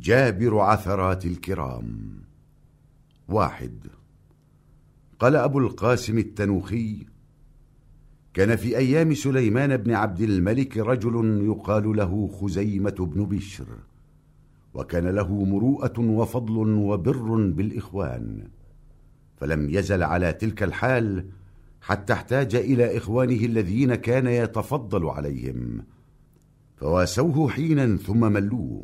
جابر عثرات الكرام. واحد. قال أبو القاسم التنوخي كان في أيام سليمان بن عبد الملك رجل يقال له خزيمة بن بشر وكان له مروءة وفضل وبر بالإخوان فلم يزل على تلك الحال حتى احتاج إلى إخوانه الذين كان يتفضل عليهم. فواسوه حينا ثم ملوه.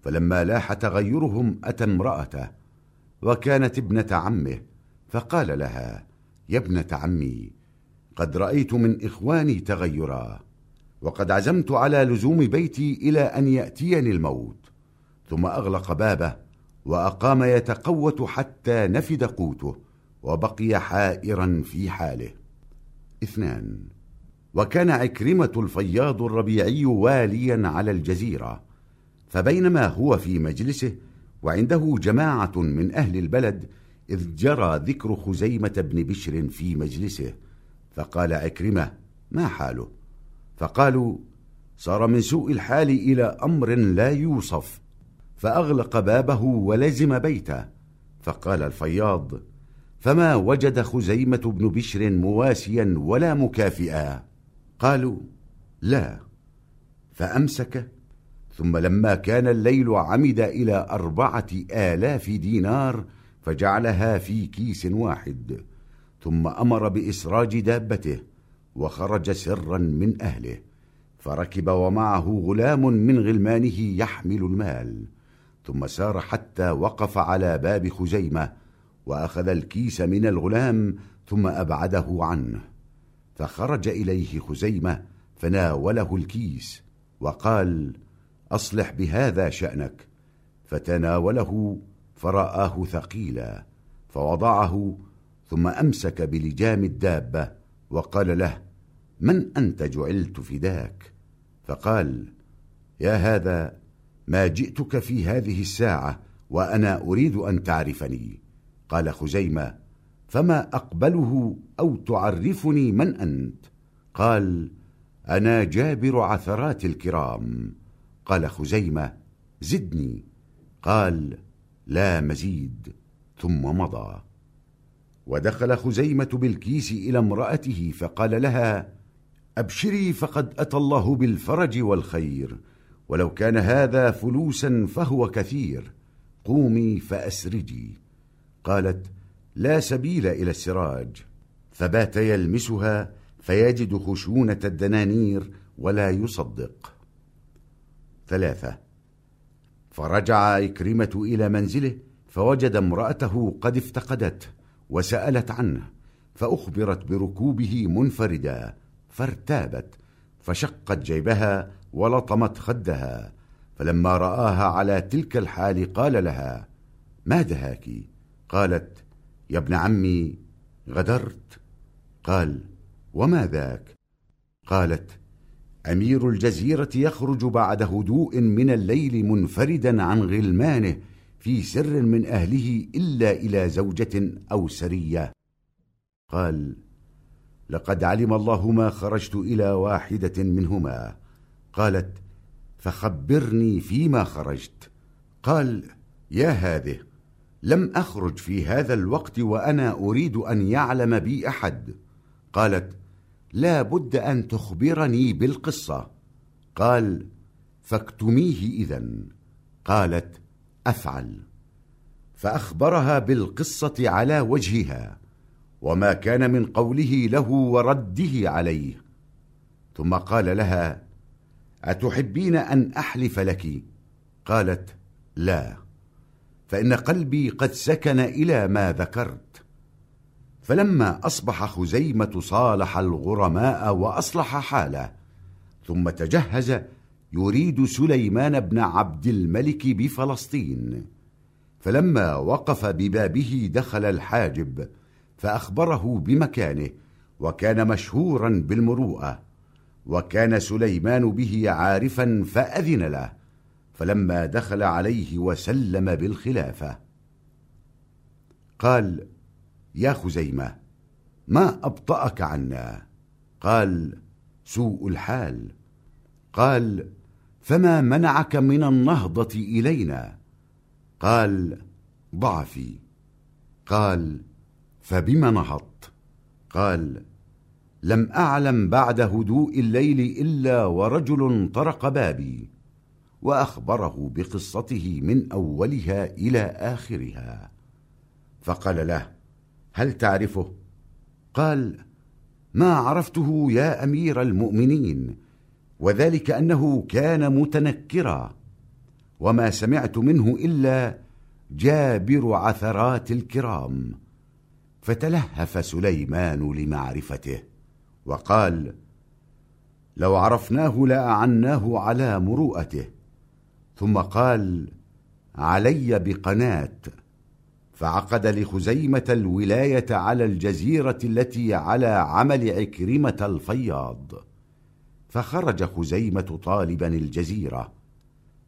فلما لاح تغيرهم أتى امرأته وكانت ابنة عمه فقال لها يا ابنة عمي قد رأيت من إخواني تغيرا وقد عزمت على لزوم بيتي إلى أن يأتيني الموت ثم أغلق بابه وأقام يتقوت حتى نفد قوته وبقي حائرا في حاله. اثنان. وكان عكرمة الفياض الربيعي واليا على الجزيرة. فبينما هو في مجلسه وعنده جماعة من أهل البلد إذ جرى ذكر خزيمة بن بشر في مجلسه فقال عكرمة ما حاله؟ فقالوا صار من سوء الحال إلى أمر لا يوصف. فأغلق بابه ولزم بيته فقال الفياض فما وجد خزيمة بن بشر مواسيا ولا مكافئا؟ قالوا لا. فأمسك ثم لما كان الليل عمد إلى أربعة آلاف دينار فجعلها في كيس واحد ثم أمر بإسراج دابته وخرج سرا من أهله فركب ومعه غلام من غلمانه يحمل المال ثم سار حتى وقف على باب خزيمة وأخذ الكيس من الغلام ثم أبعده عنه فخرج إليه خزيمة فناوله الكيس وقال أصلح بهذا شأنك. فتناوله فرآه ثقيلا فوضعه ثم أمسك بلجام الدابة وقال له من أنت جعلت فداك؟ فقال يا هذا ما جئتك في هذه الساعة وأنا أريد أن تعرفني. قال خزيمة فما أقبله أو تعرفني من أنت؟ قال أنا جابر عثرات الكرام. قال خزيمة زدني. قال لا مزيد. ثم مضى. ودخل خزيمة بالكيس إلى امرأته فقال لها أبشري فقد أتى الله بالفرج والخير ولو كان هذا فلوسا فهو كثير. قومي فأسرجي. قالت لا سبيل إلى السراج. فبات يلمسها فيجد خشونة الدنانير ولا يصدق. ثلاثة فرجع إكرمة إلى منزله فوجد امرأته قد افتقدته وسألت عنه فأخبرت بركوبه منفردا فارتابت فشقت جيبها ولطمت خدها فلما رآها على تلك الحال قال لها ما دهاك؟ قالت يا ابن عمي غدرت. قال وما ذاك؟ قالت أمير الجزيرة يخرج بعد هدوء من الليل منفردا عن غلمانه في سر من أهله إلا إلى زوجة أو سرية. قال لقد علم الله ما خرجت إلى واحدة منهما. قالت فخبرني فيما خرجت. قال يا هذه لم أخرج في هذا الوقت وأنا أريد أن يعلم بي أحد. قالت لا بد أن تخبرني بالقصة. قال فاكتميه إذن. قالت أفعل. فأخبرها بالقصة على وجهها وما كان من قوله له ورده عليه. ثم قال لها أتحبين أن أحلف لك؟ قالت لا. فإن قلبي قد سكن إلى ما ذكرت. فلما أصبح خزيمة صالح الغرماء وأصلح حاله ثم تجهز يريد سليمان بن عبد الملك بفلسطين. فلما وقف ببابه دخل الحاجب فأخبره بمكانه وكان مشهورا بالمروءة وكان سليمان به عارفا فأذن له. فلما دخل عليه وسلم بالخلافة قال يا خزيمة ما أبطأك عنا؟ قال سوء الحال. قال فما منعك من النهضة إلينا؟ قال ضعفي. قال فبم نهضت؟ قال لم أعلم بعد هدوء الليل إلا ورجل طرق بابي وأخبره بقصته من أولها إلى آخرها. فقال له هل تعرفه؟ قال ما عرفته يا أمير المؤمنين وذلك أنه كان متنكرا وما سمعت منه إلا جابر عثرات الكرام فتلهف سليمان لمعرفته وقال لو عرفناه لأعناه على مروءته ثم قال علي بقناة فعقد لخزيمة الولاية على الجزيرة التي على عمل عكرمة الفياض. فخرج خزيمة طالبا الجزيرة.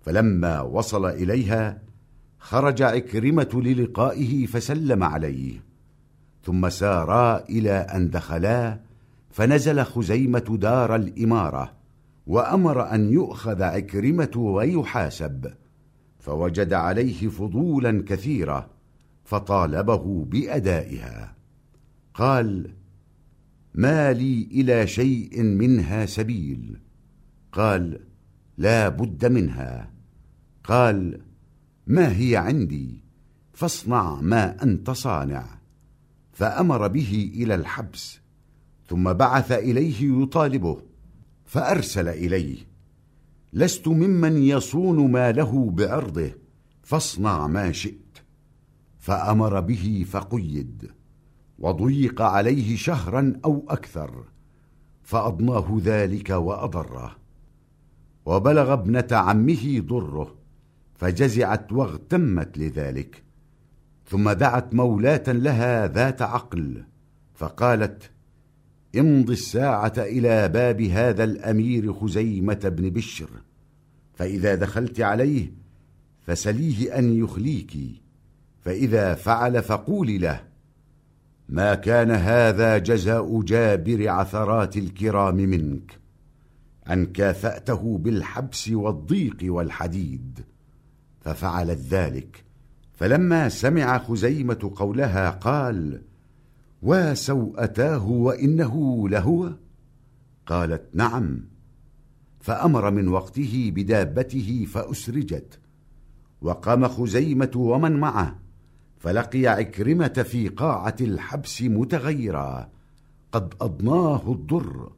فلما وصل إليها خرج عكرمة للقائه فسلم عليه. ثم سارا إلى أن دخلا فنزل خزيمة دار الإمارة وأمر أن يؤخذ عكرمة ويحاسب. فوجد عليه فضولا كثيرة فطالبه بأدائها. قال ما لي إلى شيء منها سبيل. قال لا بد منها. قال ما هي عندي؟ فاصنع ما أنت صانع. فأمر به إلى الحبس ثم بعث إليه يطالبه فأرسل إليه لست ممن يصون ماله بعرضه فاصنع ما شئت. فأمر به فقيد وضيق عليه شهرا أو أكثر فأضناه ذلك وأضره. وبلغ ابنة عمه ضره فجزعت واغتمت لذلك ثم دعت مولاة لها ذات عقل فقالت امض الساعة إلى باب هذا الأمير خزيمة بن بشر فإذا دخلت عليه فسليه أن يخليكِ. فإذا فعل فقولي له ما كان هذا جزاء جابر عثرات الكرام منك أن كافأته بالحبس والضيق والحديد. ففعلت ذلك. فلما سمع خزيمة قولها قال وسوءتاه وإنه لهو؟ قالت نعم. فأمر من وقته بدابته فأسرجت وقام خزيمة ومن معه فلقي عكرمة في قاعة الحبس متغيرا قد أضناه الضر.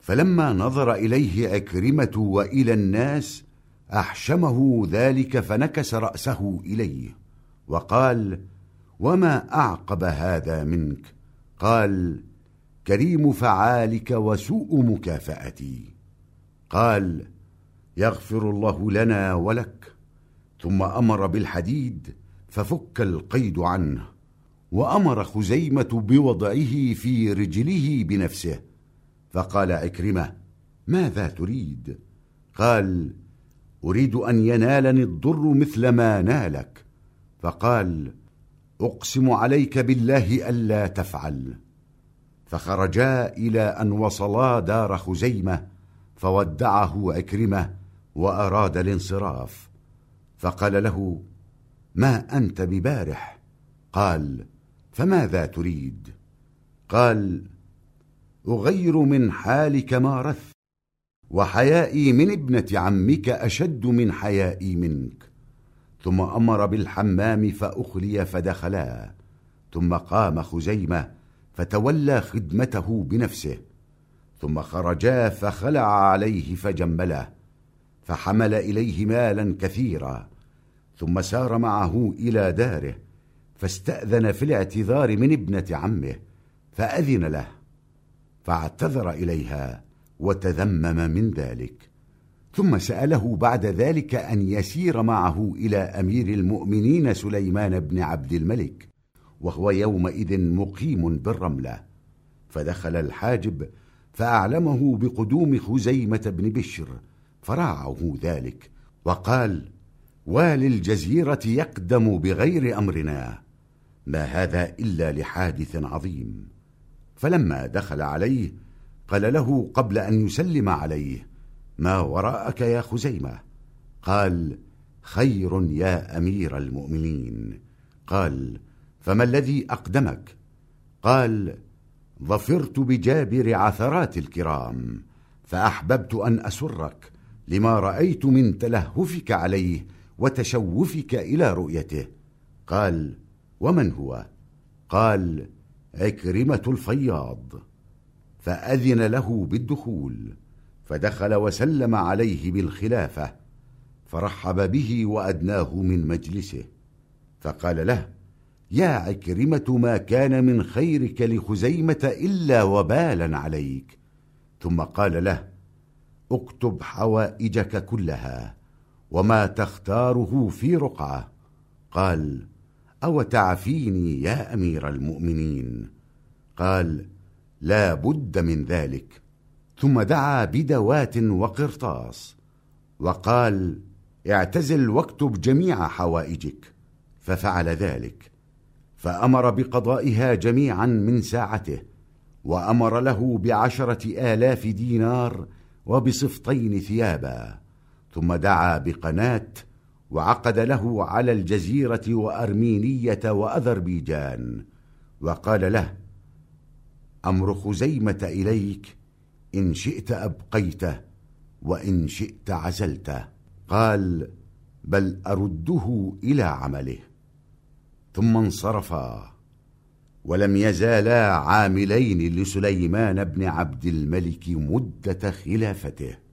فلما نظر إليه عكرمة وإلى الناس أحشمه ذلك فنكس رأسه إليه. وقال وما أعقب هذا منك؟ قال كريم فعالك وسوء مكافأتي. قال يغفر الله لنا ولك. ثم أمر بالحديد ففك القيد عنه وأمر خزيمة بوضعه في رجله بنفسه. فقال عكرمة ماذا تريد؟ قال أريد أن ينالني الضر مثل ما نالك. فقال أقسم عليك بالله ألا تفعل. فخرجا إلى أن وصلا دار خزيمة فودعه عكرمة وأراد الانصراف. فقال له ما أنت ببارح؟ قال فماذا تريد؟ قال أغير من حالك ما رث وحيائي من ابنة عمك أشد من حيائي منك. ثم أمر بالحمام فأخلي فدخلا. ثم قام خزيمة فتولى خدمته بنفسه. ثم خرجا فخلع عليه فجمله فحمل إليه مالا كثيرا. ثم سار معه إلى داره فاستأذن في الاعتذار من ابنة عمه فأذن له فاعتذر إليها وتذمم من ذلك. ثم سأله بعد ذلك أن يسير معه إلى أمير المؤمنين سليمان بن عبد الملك وهو يومئذ مقيم بالرملة. فدخل الحاجب فأعلمه بقدوم خزيمة بن بشر فراعه ذلك وقال والي الجزيرة يقدم بغير أمرنا. ما هذا إلا لحادث عظيم. فلما دخل عليه قال له قبل أن يسلم عليه ما وراءك يا خزيمة؟ قال خير يا أمير المؤمنين. قال فما الذي أقدمك؟ قال ظفرت بجابر عثرات الكرام فأحببت أن أسرك لما رأيت من تلهفك عليه وتشوفك إلى رؤيته. قال ومن هو؟ قال عكرمة الفياض. فأذن له بالدخول فدخل وسلم عليه بالخلافة فرحب به وأدناه من مجلسه. فقال له يا عكرمة ما كان من خيرك لخزيمة إلا وبالا عليك. ثم قال له اكتب حوائجك كلها. وما تختاره في رقعة. قال أو تعفيني يا أمير المؤمنين؟ قال لا بد من ذلك. ثم دعا بدوات وقرطاس. وقال اعتزل واكتب جميع حوائجك. ففعل ذلك. فأمر بقضائها جميعا من ساعته وأمر له بعشرة آلاف دينار وبصفتين ثيابا. ثم دعا بقناة وعقد له على الجزيرة وأرمينية وأذربيجان وقال له أمر خزيمة إليك إن شئت أبقيته وإن شئت عزلته. قال بل أرده إلى عمله. ثم انصرفا ولم يزالا عاملين لسليمان بن عبد الملك مدة خلافته.